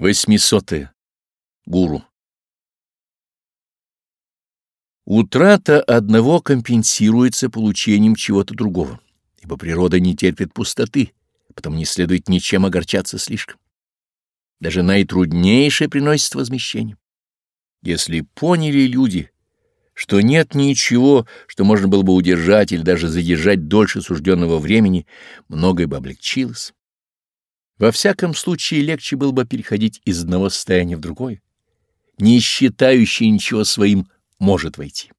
Восьмисотое. Гуру. Утрата одного компенсируется получением чего-то другого, ибо природа не терпит пустоты, потому не следует ничем огорчаться слишком. Даже наитруднейшее приносит возмещение. Если поняли люди, что нет ничего, что можно было бы удержать или даже задержать дольше сужденного времени, многое бы облегчилось. Во всяком случае, легче было бы переходить из одного состояния в другое. Не считающий ничего своим может войти.